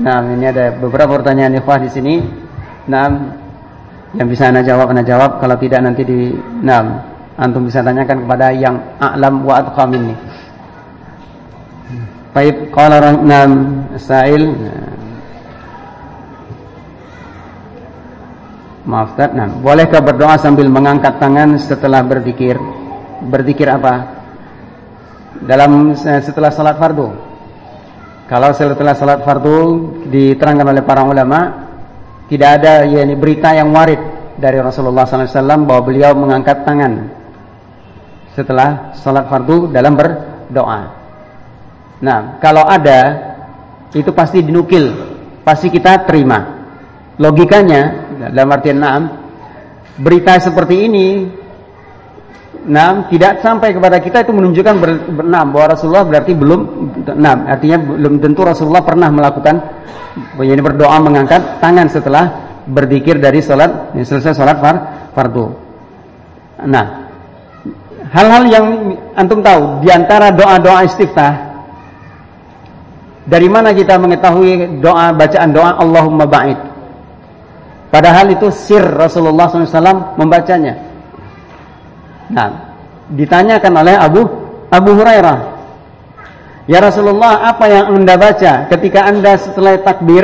Nah, ini ada beberapa pertanyaan ikhwah di sini. Nah, yang bisa anda jawab anda jawab kalau tidak nanti di nah antum bisa tanyakan kepada yang a'lam wa atqam ini baik qala nam sa'il Maaf Ustaz, nah, bolehkah berdoa sambil mengangkat tangan setelah berzikir? Berzikir apa? Dalam eh, setelah salat fardu. Kalau setelah salat fardu diterangkan oleh para ulama, tidak ada yakni berita yang warid dari Rasulullah SAW bahwa beliau mengangkat tangan setelah salat fardu dalam berdoa. Nah, kalau ada itu pasti dinukil, pasti kita terima. Logikanya dalam artian enam berita seperti ini enam tidak sampai kepada kita itu menunjukkan ber, bahwa Rasulullah berarti belum enam artinya belum tentu Rasulullah pernah melakukan ini berdoa mengangkat tangan setelah berzikir dari salat selesai salat far, fardu. Nah, hal-hal yang antum tahu di antara doa-doa istiftah dari mana kita mengetahui doa bacaan doa Allahumma ba'id? Padahal itu sir Rasulullah SAW membacanya. Nah, ditanyakan oleh Abu Abu Hurairah, Ya Rasulullah, apa yang anda baca ketika anda setelah takbir?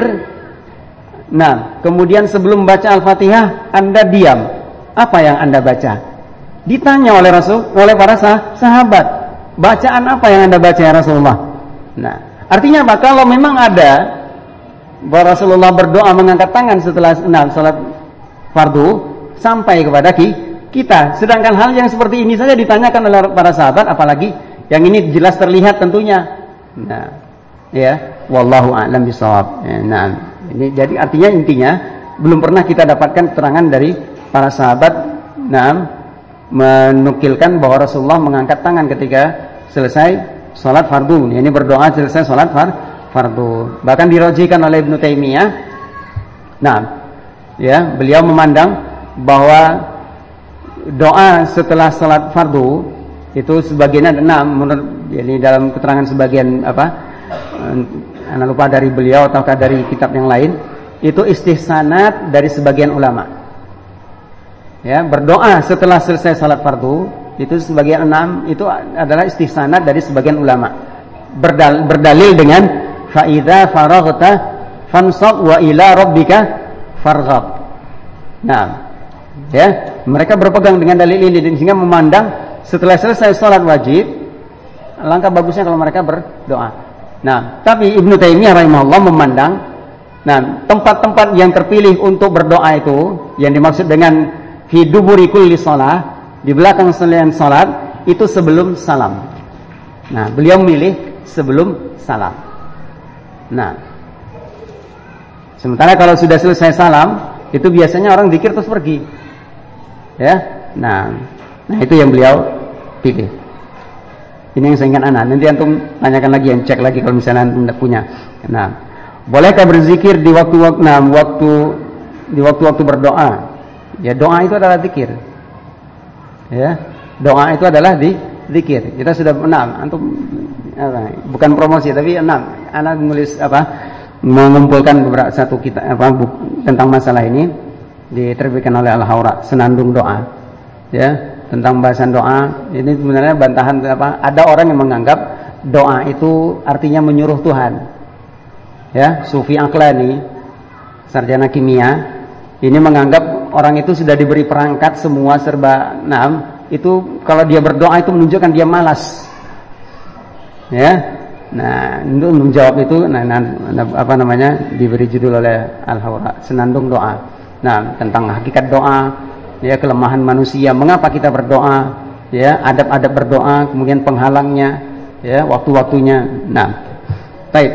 Nah, kemudian sebelum baca Al-Fatihah, anda diam. Apa yang anda baca? Ditanya oleh Rasul, oleh para sah sahabat, bacaan apa yang anda baca ya Rasulullah? Nah, artinya apa? Kalau memang ada bahwa Rasulullah berdoa mengangkat tangan setelah nah, salat fardu sampai kepada kita. Sedangkan hal yang seperti ini saja ditanyakan oleh para sahabat, apalagi yang ini jelas terlihat tentunya. Nah, ya, wallahu a'lam bisawab. Ya, nah, ini jadi artinya intinya belum pernah kita dapatkan keterangan dari para sahabat nah menukilkan bahwa Rasulullah mengangkat tangan ketika selesai salat fardu. Ini berdoa selesai salat far, fardu. Bahkan dirojikan oleh Ibnu Taimiyah. Nah, ya, beliau memandang bahwa doa setelah salat fardu itu sebagian enam menurut ini dalam keterangan sebagian apa anak lupa dari beliau ataukah dari kitab yang lain itu istihsanat dari sebagian ulama. Ya berdoa setelah selesai salat fardu itu sebagian enam itu adalah istihsanat dari sebagian ulama. Berdal, berdalil dengan faida faraghta fansab wa ila rabbika farghab. Nah ya mereka berpegang dengan dalil ini sehingga memandang setelah selesai sholat wajib, langkah bagusnya kalau mereka berdoa. Nah, tapi Ibnu Taimiyah rahimahullah memandang, nah tempat-tempat yang terpilih untuk berdoa itu, yang dimaksud dengan hiduburi kulli sholat, di belakang selain sholat, itu sebelum salam. Nah, beliau memilih sebelum salam. Nah, sementara kalau sudah selesai salam, itu biasanya orang zikir terus pergi. Ya, nah, nah itu yang beliau pilih. Ini yang saya ingat anak. Nanti antum tanyakan lagi yang cek lagi kalau misalnya antum tidak punya. Nah, bolehkah berzikir di waktu-waktu nah, waktu di waktu-waktu berdoa? Ya doa itu adalah zikir. Ya, doa itu adalah di zikir. Kita sudah enam, antum apa, bukan promosi tapi enam. Anak menulis apa? mengumpulkan beberapa satu kita apa buk, tentang masalah ini diterbitkan oleh Al-Haura. Senandung doa. Ya, tentang bahasan doa. Ini sebenarnya bantahan apa ada orang yang menganggap doa itu artinya menyuruh Tuhan. Ya Sufi Aklani sarjana kimia ini menganggap orang itu sudah diberi perangkat semua serba enam. Itu kalau dia berdoa itu menunjukkan dia malas. Ya nah untuk menjawab itu nah, nah, apa namanya diberi judul oleh Al-Hawra senandung doa nah tentang hakikat doa ya kelemahan manusia. Mengapa kita berdoa? Ya adab-adab berdoa kemudian penghalangnya ya waktu-waktunya. Nah baik.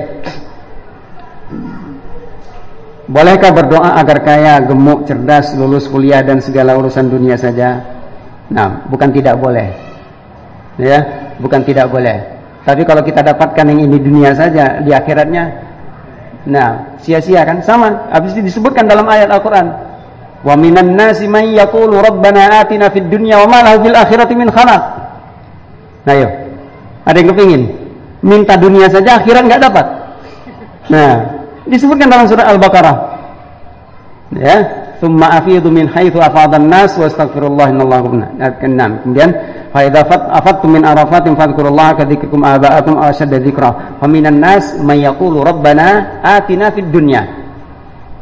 Bolehkah berdoa agar kaya gemuk cerdas lulus kuliah dan segala urusan dunia saja? Nah bukan tidak boleh. Ya bukan tidak boleh. Tapi kalau kita dapatkan yang ini dunia saja di akhiratnya nah sia-sia kan sama habis itu disebutkan dalam ayat Al-Qur'an Wa minan nasi man yaqulu rabbana atina fid dunya wa ma lahu fil akhirati min khalaq. Nah, yuk. Ada yang kepingin minta dunia saja akhirat enggak dapat. Nah, Disebutkan dalam surah Al-Baqarah. Ya, thumma afidu min haitsu afadan nas innallaha ghafurun Kemudian afattum min arafatin fadhkurullaha ka dzikrikum aba'akum aw ashadda dzikra. Fa minan nas yaqulu rabbana atina fid dunya.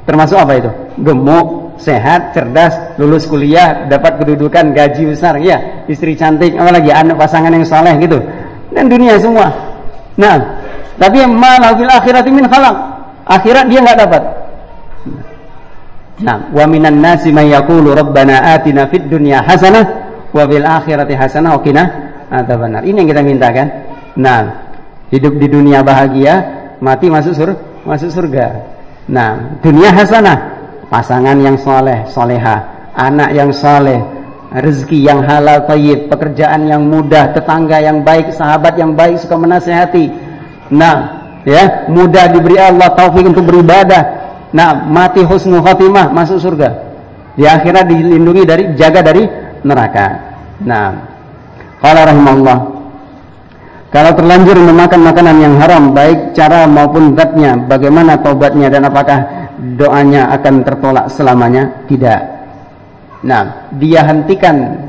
Termasuk apa itu? Gemuk, sehat, cerdas, lulus kuliah, dapat kedudukan, gaji besar, ya, istri cantik, apalagi anak pasangan yang saleh gitu. Dan dunia semua. Nah, tapi yang malah fil akhirati min khalaq akhirat dia nggak dapat. Nah, wa minan nasi may yaqulu rabbana atina fid dunya hasanah wa fil akhirati hasanah wa qina adzabannar. Ini yang kita minta kan? Nah, hidup di dunia bahagia, mati masuk sur masuk surga. Nah, dunia hasanah, pasangan yang soleh, soleha, anak yang soleh, rezeki yang halal tayyib, pekerjaan yang mudah, tetangga yang baik, sahabat yang baik suka menasehati. Nah, ya mudah diberi Allah taufik untuk beribadah nah mati husnul khatimah masuk surga di akhirat dilindungi dari jaga dari neraka. Nah qala rahimahullah kalau terlanjur memakan makanan yang haram baik cara maupun zatnya bagaimana taubatnya dan apakah doanya akan tertolak selamanya? Tidak. Nah dia hentikan.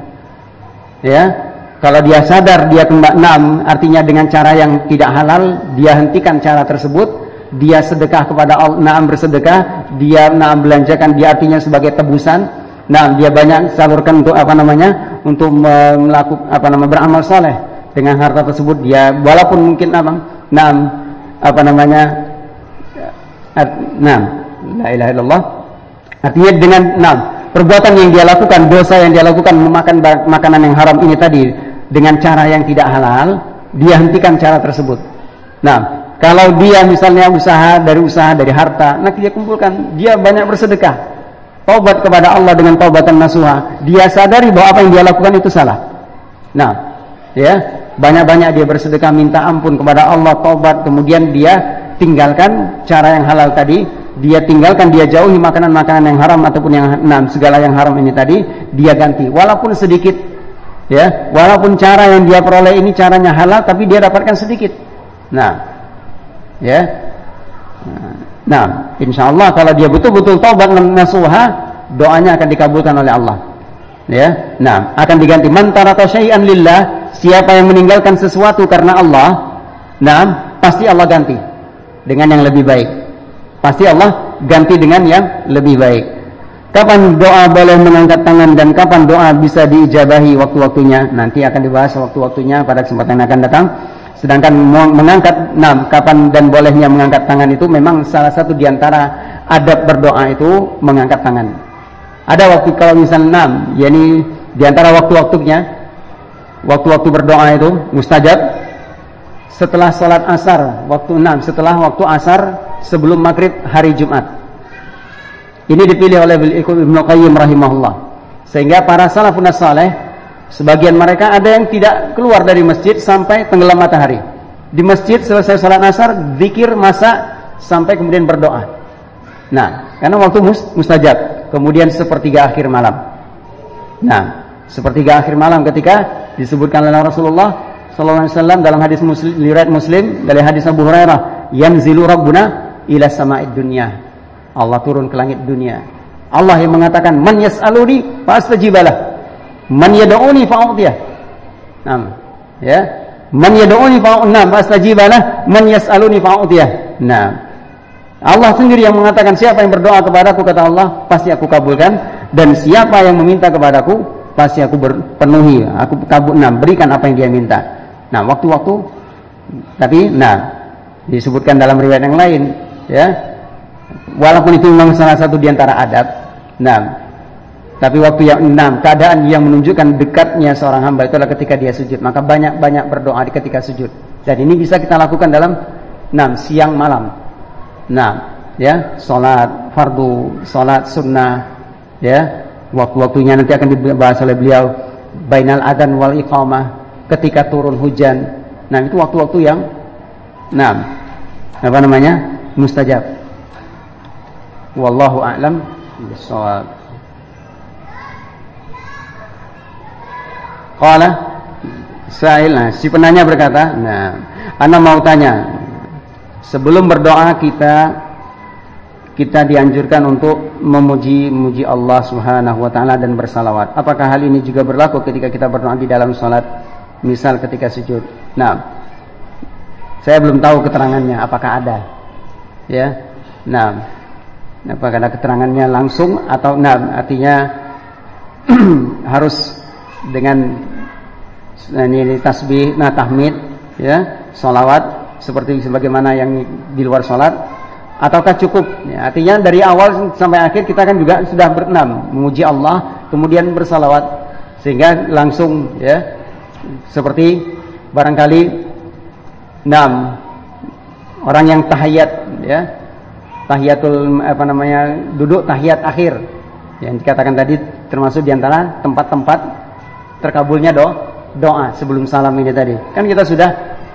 Ya. Kalau dia sadar dia kembali enam, artinya dengan cara yang tidak halal, dia hentikan cara tersebut, dia sedekah kepada Allah, naam bersedekah, dia naam belanjakan, dia artinya sebagai tebusan. Nah, dia banyak salurkan untuk apa namanya? Untuk melakukan apa namanya beramal soleh dengan harta tersebut dia walaupun mungkin apa naam apa namanya naam la ilaha illallah artinya dengan naam perbuatan yang dia lakukan dosa yang dia lakukan memakan makanan yang haram ini tadi dengan cara yang tidak halal, dia hentikan cara tersebut. Nah, kalau dia misalnya usaha dari usaha dari harta, nanti dia kumpulkan, dia banyak bersedekah. Taubat kepada Allah dengan taubatan nasuha. Dia sadari bahwa apa yang dia lakukan itu salah. Nah, ya, banyak-banyak dia bersedekah minta ampun kepada Allah, taubat, kemudian dia tinggalkan cara yang halal tadi, dia tinggalkan, dia jauhi makanan-makanan yang haram ataupun yang nah, segala yang haram ini tadi, dia ganti. Walaupun sedikit ya walaupun cara yang dia peroleh ini caranya halal tapi dia dapatkan sedikit nah ya nah insya Allah kalau dia betul-betul taubat nasuha doanya akan dikabulkan oleh Allah. Ya? Nah akan diganti. Man taraka syai'an lillah siapa yang meninggalkan sesuatu karena Allah nah pasti Allah ganti dengan yang lebih baik. Pasti Allah ganti dengan yang lebih baik. Kapan doa boleh mengangkat tangan dan kapan doa bisa diijabahi waktu-waktunya? Nanti akan dibahas waktu-waktunya pada kesempatan yang akan datang. Sedangkan mengangkat enam kapan dan bolehnya mengangkat tangan itu memang salah satu di antara adab berdoa itu mengangkat tangan. Ada waktu kalau misal enam, yakni di antara waktu-waktunya, waktu-waktu berdoa itu mustajab setelah sholat asar waktu enam, setelah waktu asar sebelum maghrib hari Jumat. Ini dipilih oleh Ibnu Qayyim rahimahullah. Sehingga para salafun saleh sebagian mereka ada yang tidak keluar dari masjid sampai tenggelam matahari. Di masjid selesai salat asar, zikir masa sampai kemudian berdoa. Nah, karena waktu mustajab, kemudian sepertiga akhir malam. Nah, sepertiga akhir malam ketika disebutkan oleh Rasulullah sallallahu dalam hadis Muslim riwayat Muslim dari hadis Abu Hurairah, yanzilu rabbuna ila sama'id dunya Allah turun ke langit dunia. Allah yang mengatakan, "Man yas'aluni fa astajibalah. Man yad'uni fa a'tiyah." Naam. Ya. Man yad'uni fa naam fa astajibalah, man yas'aluni fa a'tiyah. Naam. Allah sendiri yang mengatakan siapa yang berdoa kepadaku kata Allah pasti aku kabulkan dan siapa yang meminta kepadaku pasti aku berpenuhi aku kabul nah berikan apa yang dia minta nah waktu-waktu tapi nah disebutkan dalam riwayat yang lain ya walaupun itu memang salah satu di antara adab. Nah, tapi waktu yang enam, keadaan yang menunjukkan dekatnya seorang hamba itu adalah ketika dia sujud. Maka banyak-banyak berdoa di ketika sujud. Dan ini bisa kita lakukan dalam enam siang malam. Nah, ya, salat fardu, salat sunnah, ya, waktu-waktunya nanti akan dibahas oleh beliau. Bainal adan wal iqamah, ketika turun hujan. Nah, itu waktu-waktu yang enam, apa namanya? mustajab. Wallahu a'lam bishawab. Qala Sa'il, nah, si penanya berkata, nah, Anda mau tanya, sebelum berdoa kita kita dianjurkan untuk memuji muji Allah Subhanahu wa taala dan bersalawat. Apakah hal ini juga berlaku ketika kita berdoa di dalam salat? Misal ketika sujud. Nah, saya belum tahu keterangannya apakah ada. Ya. Nah, apakah ada keterangannya langsung atau nah artinya harus dengan ini tasbih, nah tahmid, ya, salawat seperti sebagaimana yang di luar salat ataukah cukup? Ya, artinya dari awal sampai akhir kita kan juga sudah berenam. Memuji Allah kemudian bersalawat. Sehingga langsung ya seperti barangkali enam orang yang tahiyat ya tahiyatul apa namanya duduk tahiyat akhir. Yang dikatakan tadi termasuk di antara tempat-tempat terkabulnya do, doa sebelum salam ini tadi kan kita sudah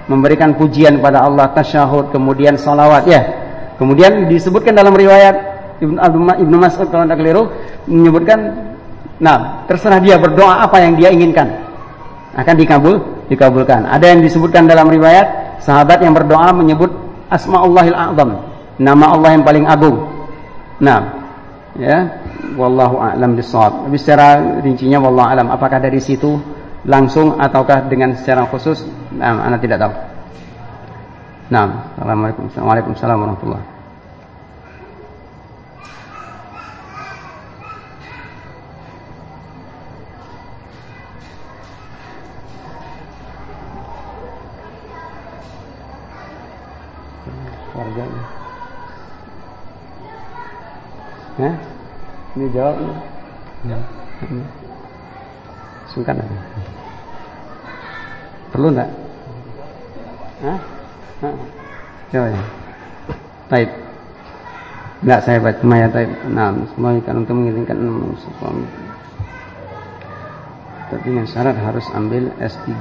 memberikan pujian kepada Allah tasyahud kemudian salawat ya Kemudian disebutkan dalam riwayat Ibnu Ibnu Mas'ud kalau tidak keliru menyebutkan nah terserah dia berdoa apa yang dia inginkan akan dikabul dikabulkan. Ada yang disebutkan dalam riwayat sahabat yang berdoa menyebut asmaullahil a'zam, nama Allah yang paling agung. Nah, ya, wallahu a'lam bissawab. Tapi secara rincinya wallahu a'lam apakah dari situ langsung ataukah dengan secara khusus? Nah, anak tidak tahu. Nah, Assalamualaikum. Waalaikumsalam warahmatullahi keluarganya. Hah? Ini jawab. Ya. Sungkan apa? Perlu enggak? Hah? Coba ya. Taib. Enggak saya baca Maya Taib. Nah, semua kan untuk mengirimkan suami. Tapi dengan syarat harus ambil S3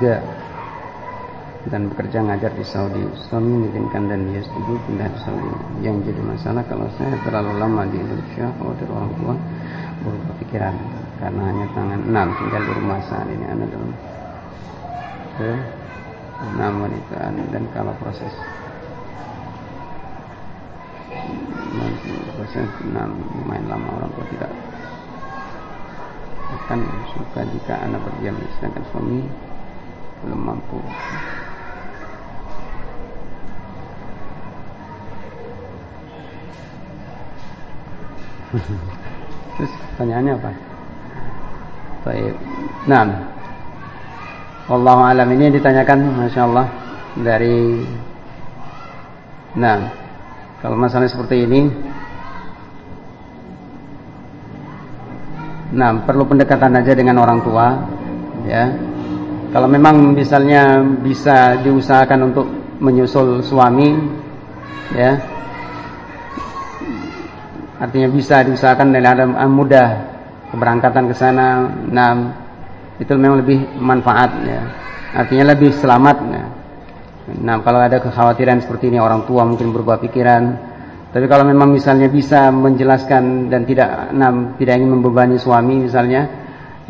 dan bekerja ngajar di Saudi. Suami mengizinkan dan dia setuju pindah di Saudi. Yang jadi masalah kalau saya terlalu lama di Indonesia, khawatir orang tua berubah pikiran karena hanya tangan enam tinggal di rumah saat ini anak dalam enam wanita dan kalau proses. Proses enam lumayan lama orang tua tidak. Akan suka jika anak berdiam sedangkan suami belum mampu terus pertanyaannya apa? Baik. Nah, Allah alam. Ini ditanyakan Masya Allah dari Nah Kalau masalah seperti ini Nah perlu pendekatan aja dengan orang tua Ya. Kalau memang misalnya bisa diusahakan untuk menyusul suami Ya Artinya bisa diusahakan dan ada mudah keberangkatan ke sana. Nah, itu memang lebih manfaat ya. Artinya lebih selamat ya. Nah, kalau ada kekhawatiran seperti ini orang tua mungkin berubah pikiran. Tapi kalau memang misalnya bisa menjelaskan dan tidak nah, tidak ingin membebani suami misalnya,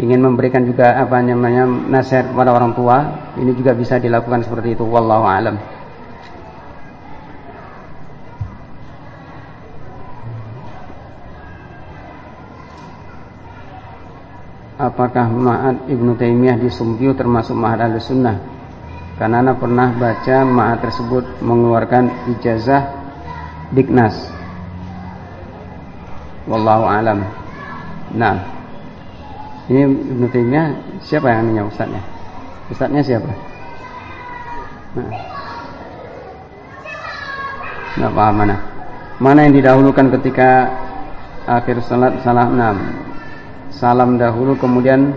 ingin memberikan juga apa namanya nasihat kepada orang tua, ini juga bisa dilakukan seperti itu wallahu alam. Apakah Ma'ad Ibnu Taimiyah di Sumbiu termasuk Ma'ad al-Sunnah karena Anda pernah baca Ma'ad tersebut mengeluarkan ijazah Diknas. Wallahu alam. Nah Ini Ibnu Taimiyah siapa yang namanya Ustaznya Ustaznya siapa? Nah. Nggak paham mana. Mana yang didahulukan ketika Akhir salat salah enam salam dahulu kemudian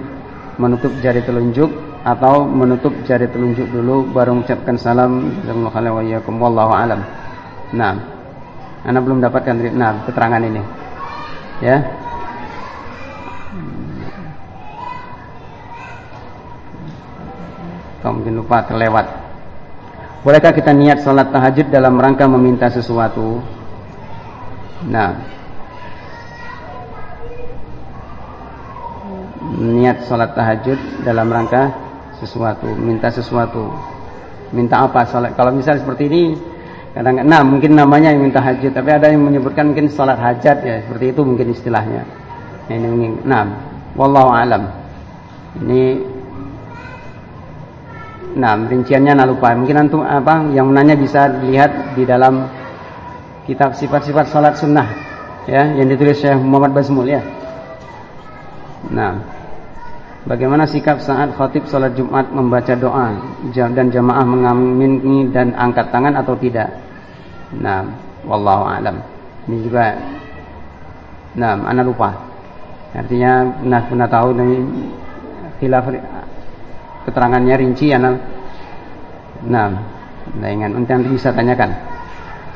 menutup jari telunjuk atau menutup jari telunjuk dulu baru mengucapkan salam wallahu alam. Nah, Anda belum dapatkan nah keterangan ini. Ya. Kau mungkin lupa terlewat. Bolehkah kita niat salat tahajud dalam rangka meminta sesuatu? Nah, niat sholat tahajud dalam rangka sesuatu, minta sesuatu. Minta apa sholat? Kalau misalnya seperti ini, Kadang nah mungkin namanya yang minta hajat, tapi ada yang menyebutkan mungkin salat hajat ya, seperti itu mungkin istilahnya. Nah, ini mungkin nah, wallahu alam. Ini Nah, rinciannya nak lupa. Mungkin antum apa yang menanya bisa dilihat di dalam kitab sifat-sifat salat sunnah ya yang ditulis Syekh Muhammad Basmul ya. Nah, bagaimana sikap saat khatib salat Jumat membaca doa dan jamaah mengamini dan angkat tangan atau tidak? Nah, wallahu alam. Ini juga Nah, ana lupa. Artinya pernah pernah tahu dari khilaf keterangannya rinci ya nah nah ingat nanti bisa tanyakan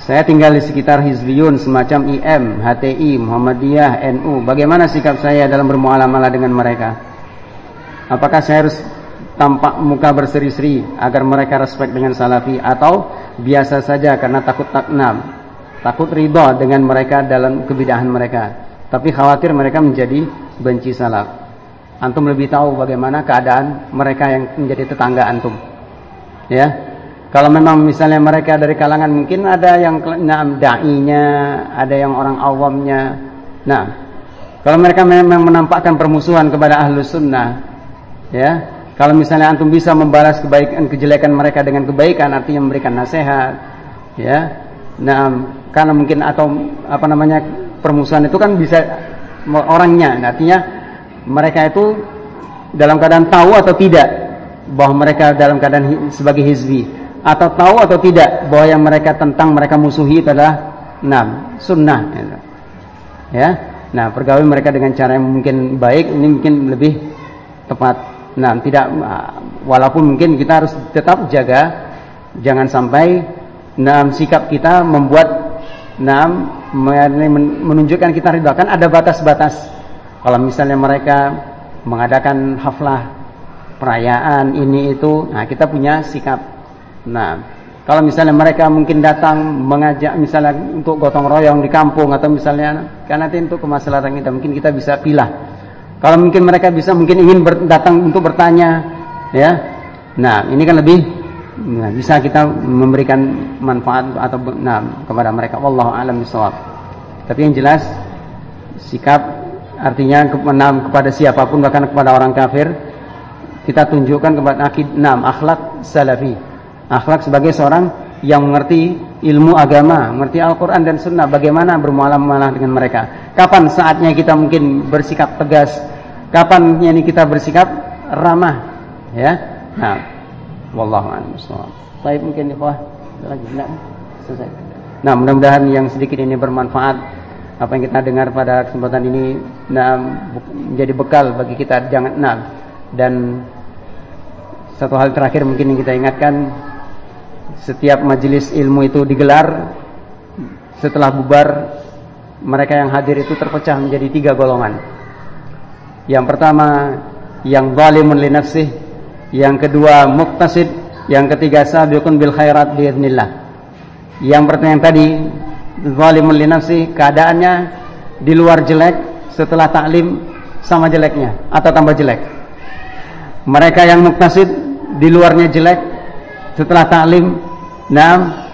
saya tinggal di sekitar Hizbiyun semacam IM, HTI, Muhammadiyah, NU. Bagaimana sikap saya dalam bermuamalah dengan mereka? Apakah saya harus tampak muka berseri-seri agar mereka respect dengan salafi atau biasa saja karena takut taknam, takut ridho dengan mereka dalam kebidahan mereka, tapi khawatir mereka menjadi benci salaf. Antum lebih tahu bagaimana keadaan mereka yang menjadi tetangga antum. Ya. Kalau memang misalnya mereka dari kalangan mungkin ada yang naam dai-nya, ada yang orang awamnya. Nah, kalau mereka memang menampakkan permusuhan kepada ahlu sunnah, ya, kalau misalnya antum bisa membalas kebaikan kejelekan mereka dengan kebaikan, artinya memberikan nasihat, ya, nah, karena mungkin atau apa namanya permusuhan itu kan bisa orangnya, artinya mereka itu dalam keadaan tahu atau tidak bahwa mereka dalam keadaan sebagai hizbi. Atau tahu atau tidak bahwa yang mereka tentang mereka musuhi adalah enam sunnah. Ya. Nah pergaul mereka dengan cara yang mungkin baik ini mungkin lebih tepat nah tidak walaupun mungkin kita harus tetap jaga jangan sampai enam sikap kita membuat enam menunjukkan kita ridha kan ada batas-batas kalau misalnya mereka mengadakan haflah perayaan ini itu, nah kita punya sikap. Nah, kalau misalnya mereka mungkin datang mengajak misalnya untuk gotong royong di kampung atau misalnya karena nanti untuk kemaslahatan kita mungkin kita bisa pilih. Kalau mungkin mereka bisa mungkin ingin datang untuk bertanya, ya. Nah, ini kan lebih nah, bisa kita memberikan manfaat atau nah, kepada mereka. Wallahu a'lam bishawab. Tapi yang jelas sikap artinya kepada siapa pun bahkan kepada orang kafir kita tunjukkan kepada akid enam akhlak salafi akhlak sebagai seorang yang mengerti ilmu agama mengerti Al-Quran dan Sunnah bagaimana bermuamalah dengan mereka. Kapan saatnya kita mungkin bersikap tegas? Kapan ini kita bersikap ramah? Ya? Nah wallahu a'lam baik mungkin ikhwah. Lagi? Enggak selesai. Nah mudah-mudahan yang sedikit ini bermanfaat. Apa yang kita dengar pada kesempatan ini nah, menjadi bekal bagi kita. Jangan nah dan satu hal terakhir mungkin yang kita ingatkan setiap majelis ilmu itu digelar setelah bubar mereka yang hadir itu terpecah menjadi tiga golongan. Yang pertama yang zalimun li yang kedua muqtasid yang ketiga sabiqun bil khairat biiznillah. Yang pertama yang tadi zalimun li keadaannya di luar jelek setelah taklim sama jeleknya atau tambah jelek. Mereka yang muktasid di luarnya jelek setelah taklim nah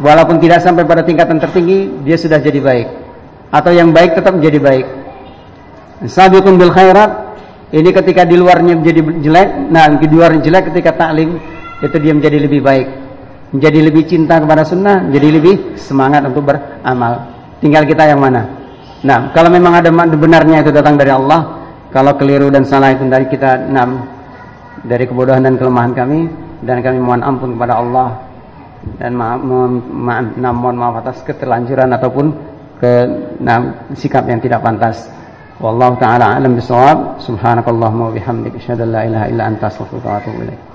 walaupun tidak sampai pada tingkatan tertinggi dia sudah jadi baik atau yang baik tetap menjadi baik sabiqun bil khairat ini ketika di luarnya menjadi jelek nah di luarnya jelek ketika taklim itu dia menjadi lebih baik menjadi lebih cinta kepada sunnah, jadi lebih semangat untuk beramal. Tinggal kita yang mana. Nah, kalau memang ada benarnya itu datang dari Allah, kalau keliru dan salah itu dari kita enam dari kebodohan dan kelemahan kami dan kami mohon ampun kepada Allah dan maaf, maaf, ma mohon maaf atas keterlanjuran ataupun ke sikap yang tidak pantas. Wallahu taala alam bisawab. Subhanakallahumma wa bihamdika asyhadu an la ilaha illa anta astaghfiruka wa atubu ilaik.